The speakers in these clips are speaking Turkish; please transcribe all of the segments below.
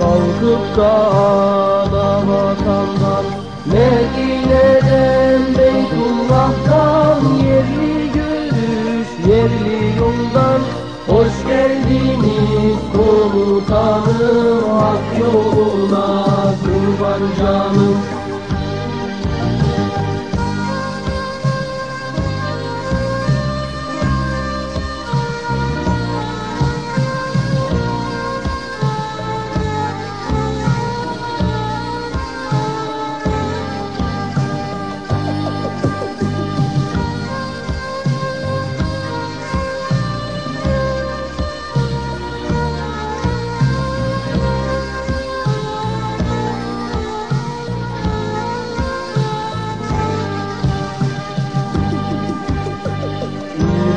Kalkıp da ana vatandan Medine'den Beytullah'tan Yerli görüş, yerli yoldan. Hoş geldiniz komutanım Hak yoluna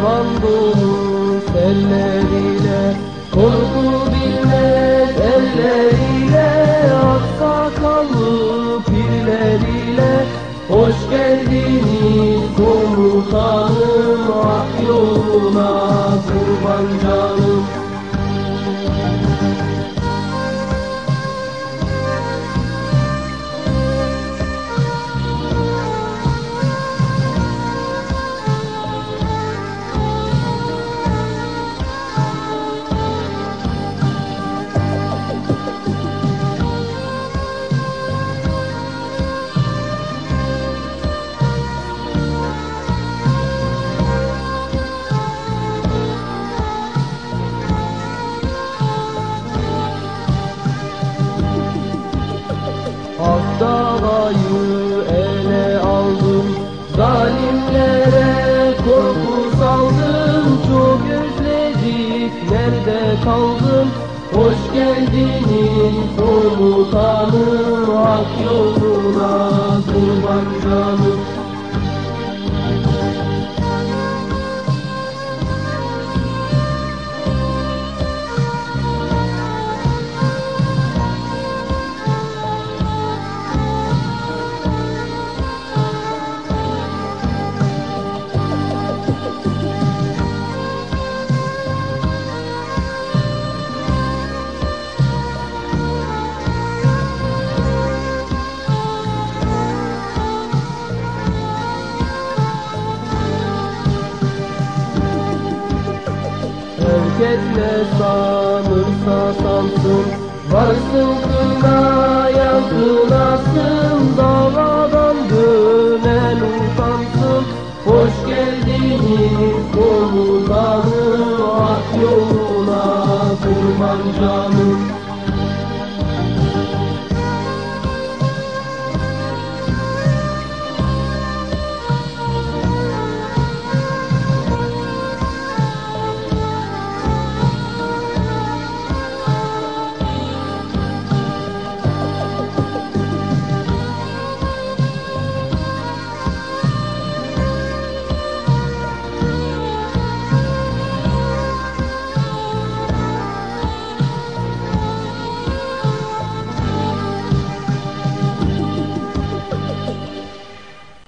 Dolu elleriyle. Korku bilmez elleriyle Aksakallı pirleriyle Hoş geldiniz komutanım Hak yoluna kurban canım kaldın Hoş geldiniz komutanım Hak yoluna kurban canım Herkes ne sanırsa sansın Varsın kına yakınasın Davadan dönen utansın. Hoş geldiniz komutanım Ak yoluna kurban canım